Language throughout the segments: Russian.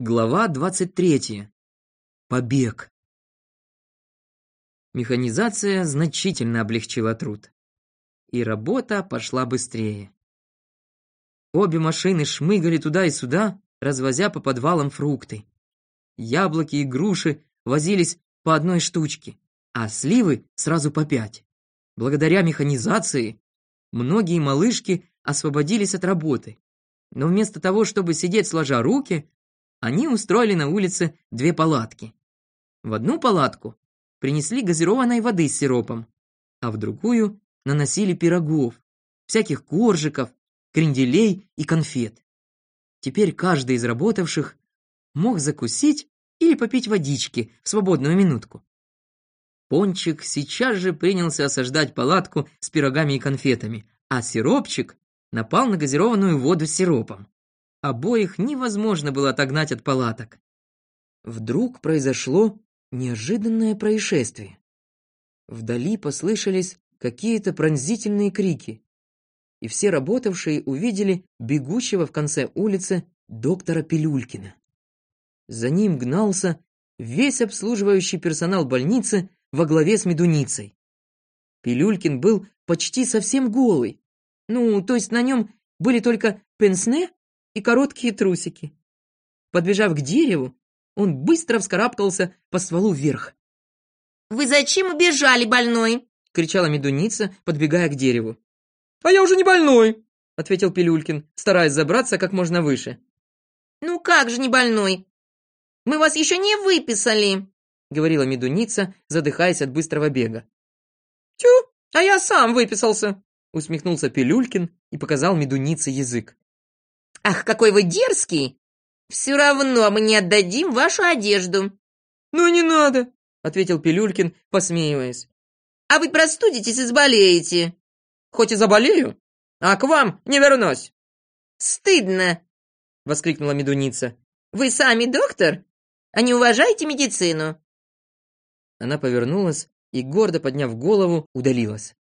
Глава 23. Побег. Механизация значительно облегчила труд. И работа пошла быстрее. Обе машины шмыгали туда и сюда, развозя по подвалам фрукты. Яблоки и груши возились по одной штучке, а сливы сразу по пять. Благодаря механизации многие малышки освободились от работы. Но вместо того, чтобы сидеть сложа руки, они устроили на улице две палатки. В одну палатку принесли газированной воды с сиропом, а в другую наносили пирогов, всяких коржиков, кренделей и конфет. Теперь каждый из работавших мог закусить или попить водички в свободную минутку. Пончик сейчас же принялся осаждать палатку с пирогами и конфетами, а сиропчик напал на газированную воду с сиропом. Обоих невозможно было отогнать от палаток. Вдруг произошло неожиданное происшествие. Вдали послышались какие-то пронзительные крики, и все работавшие увидели бегущего в конце улицы доктора Пилюлькина. За ним гнался весь обслуживающий персонал больницы во главе с Медуницей. Пилюлькин был почти совсем голый, ну, то есть на нем были только пенсне и короткие трусики. Подбежав к дереву, он быстро вскарабкался по стволу вверх. «Вы зачем убежали, больной?» — кричала медуница, подбегая к дереву. «А я уже не больной!» — ответил Пилюлькин, стараясь забраться как можно выше. «Ну как же не больной? Мы вас еще не выписали!» — говорила медуница, задыхаясь от быстрого бега. «Тю, а я сам выписался!» — усмехнулся Пилюлькин и показал медунице язык. «Ах, какой вы дерзкий! Все равно мы не отдадим вашу одежду!» «Ну не надо!» — ответил Пилюлькин, посмеиваясь. «А вы простудитесь и заболеете!» «Хоть и заболею, а к вам не вернусь!» «Стыдно!» — воскликнула медуница. «Вы сами доктор, а не уважаете медицину!» Она повернулась и, гордо подняв голову, удалилась.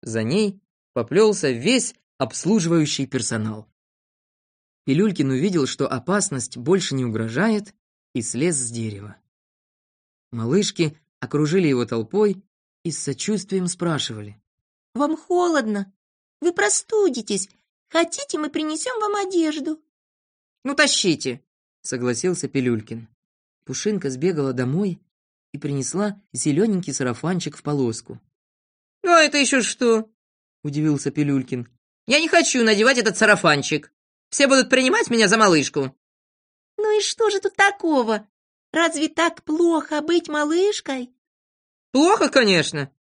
За ней поплелся весь обслуживающий персонал. Пилюлькин увидел, что опасность больше не угрожает, и слез с дерева. Малышки окружили его толпой и с сочувствием спрашивали. «Вам холодно? Вы простудитесь. Хотите, мы принесем вам одежду?» «Ну, тащите!» — согласился Пилюлькин. Пушинка сбегала домой и принесла зелененький сарафанчик в полоску. «Ну, а это еще что?» — удивился Пилюлькин. «Я не хочу надевать этот сарафанчик!» Все будут принимать меня за малышку». «Ну и что же тут такого? Разве так плохо быть малышкой?» «Плохо, конечно».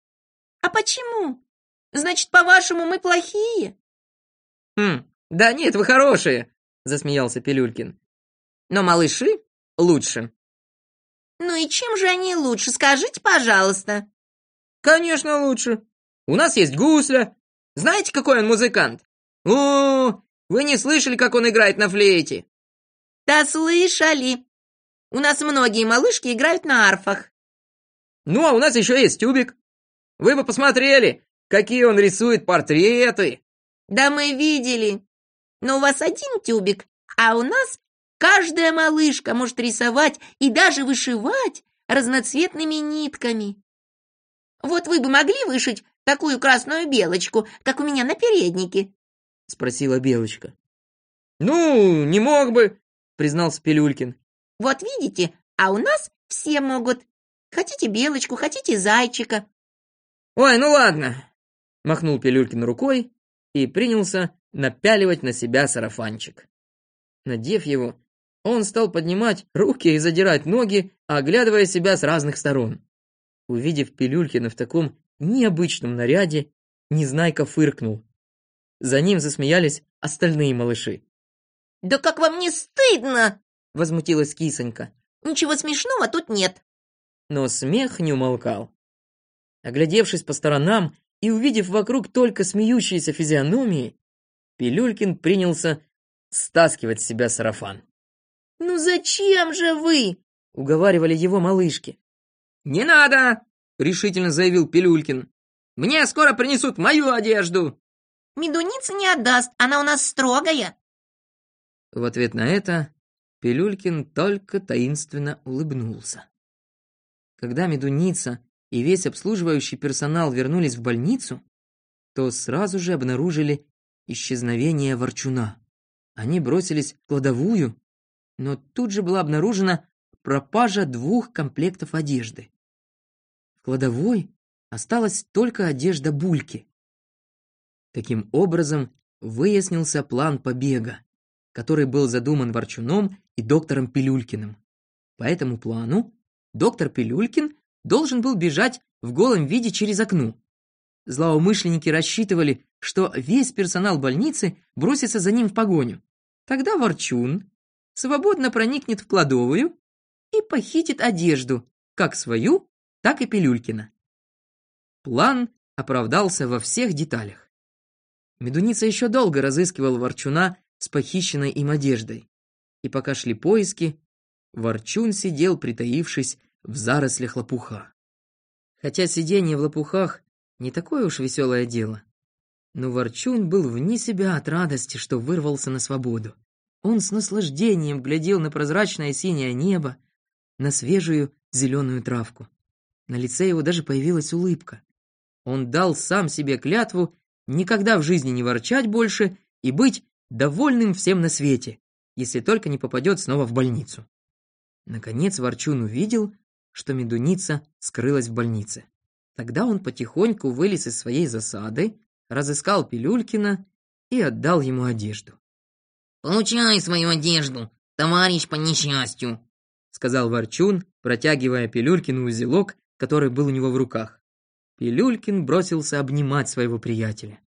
«А почему? Значит, по-вашему, мы плохие?» «Хм, да нет, вы хорошие», — засмеялся Пилюлькин. «Но малыши лучше». «Ну и чем же они лучше, скажите, пожалуйста?» «Конечно лучше. У нас есть гусля. Знаете, какой он музыкант? О, вы не слышали, как он играет на флейте?» «Да слышали. У нас многие малышки играют на арфах». «Ну, а у нас еще есть тюбик. Вы бы посмотрели, какие он рисует портреты». «Да мы видели. Но у вас один тюбик, а у нас каждая малышка может рисовать и даже вышивать разноцветными нитками. Вот вы бы могли вышить такую красную белочку, как у меня на переднике?» — спросила Белочка. «Ну, не мог бы», — признался Пилюлькин. «Вот видите, а у нас все могут. Хотите белочку, хотите зайчика». «Ой, ну ладно», — махнул Пилюлькин рукой и принялся напяливать на себя сарафанчик. Надев его, он стал поднимать руки и задирать ноги, оглядывая себя с разных сторон. Увидев Пилюлькина в таком необычном наряде, Незнайка фыркнул. За ним засмеялись остальные малыши. «Да как вам не стыдно!» — возмутилась кисонька. «Ничего смешного тут нет». Но смех не умолкал. Оглядевшись по сторонам и увидев вокруг только смеющиеся физиономии, Пилюлькин принялся стаскивать с себя сарафан. «Ну зачем же вы?» — уговаривали его малышки. «Не надо!» — решительно заявил Пилюлькин. «Мне скоро принесут мою одежду!» Медуница не отдаст, она у нас строгая. В ответ на это Пилюлькин только таинственно улыбнулся. Когда Медуница и весь обслуживающий персонал вернулись в больницу, то сразу же обнаружили исчезновение ворчуна. Они бросились в кладовую, но тут же была обнаружена пропажа двух комплектов одежды. В кладовой осталась только одежда Бульки. Таким образом, выяснился план побега, который был задуман Ворчуном и доктором Пилюлькиным. По этому плану доктор Пилюлькин должен был бежать в голом виде через окно. Злоумышленники рассчитывали, что весь персонал больницы бросится за ним в погоню. Тогда Ворчун свободно проникнет в кладовую и похитит одежду, как свою, так и Пилюлькина. План оправдался во всех деталях. Медуница еще долго разыскивал Ворчуна с похищенной им одеждой. И пока шли поиски, Ворчун сидел, притаившись в зарослях лопуха. Хотя сидение в лопухах не такое уж веселое дело. Но Ворчун был вне себя от радости, что вырвался на свободу. Он с наслаждением глядел на прозрачное синее небо, на свежую зеленую травку. На лице его даже появилась улыбка. Он дал сам себе клятву никогда в жизни не ворчать больше и быть довольным всем на свете, если только не попадет снова в больницу. Наконец Ворчун увидел, что медуница скрылась в больнице. Тогда он потихоньку вылез из своей засады, разыскал Пилюлькина и отдал ему одежду. «Получай свою одежду, товарищ по несчастью», сказал Ворчун, протягивая Пилюлькину узелок, который был у него в руках. Пилюлькин бросился обнимать своего приятеля.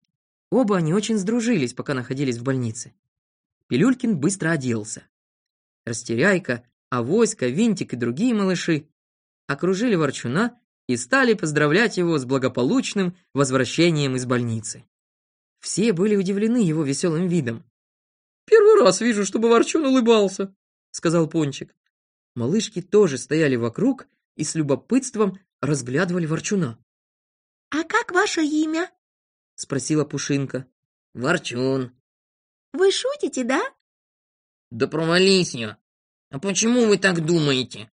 Оба они очень сдружились, пока находились в больнице. Пилюлькин быстро оделся. Растеряйка, Авоська, Винтик и другие малыши окружили Ворчуна и стали поздравлять его с благополучным возвращением из больницы. Все были удивлены его веселым видом. «Первый раз вижу, чтобы Ворчун улыбался», — сказал Пончик. Малышки тоже стояли вокруг и с любопытством разглядывали Ворчуна. «А как ваше имя?» — спросила Пушинка. «Ворчун». «Вы шутите, да?» «Да провались я. А почему вы так думаете?»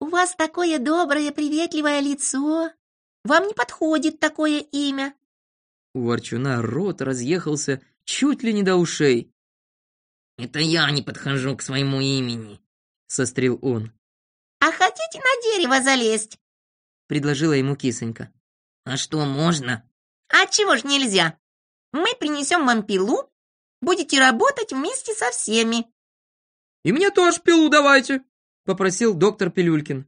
«У вас такое доброе, приветливое лицо. Вам не подходит такое имя». У Ворчуна рот разъехался чуть ли не до ушей. «Это я не подхожу к своему имени», — сострил он. «А хотите на дерево залезть?» — предложила ему кисонька. «А что, можно?» «А чего ж нельзя? Мы принесем вам пилу, будете работать вместе со всеми». «И мне тоже пилу давайте», попросил доктор Пилюлькин.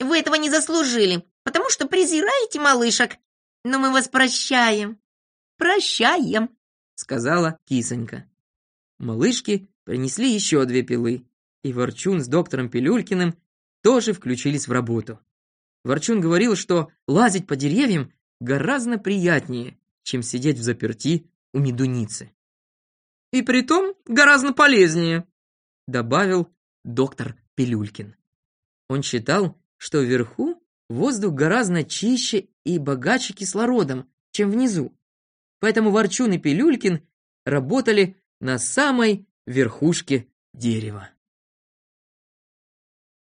Вы этого не заслужили, потому что презираете малышек. Но мы вас прощаем. Прощаем, сказала кисонька. Малышки принесли еще две пилы, и Ворчун с доктором Пилюлькиным тоже включились в работу. Ворчун говорил, что лазить по деревьям гораздо приятнее, чем сидеть в заперти у медуницы. «И притом гораздо полезнее», — добавил доктор Пилюлькин. Он считал, что вверху воздух гораздо чище и богаче кислородом, чем внизу. Поэтому Ворчун и Пилюлькин работали на самой верхушке дерева.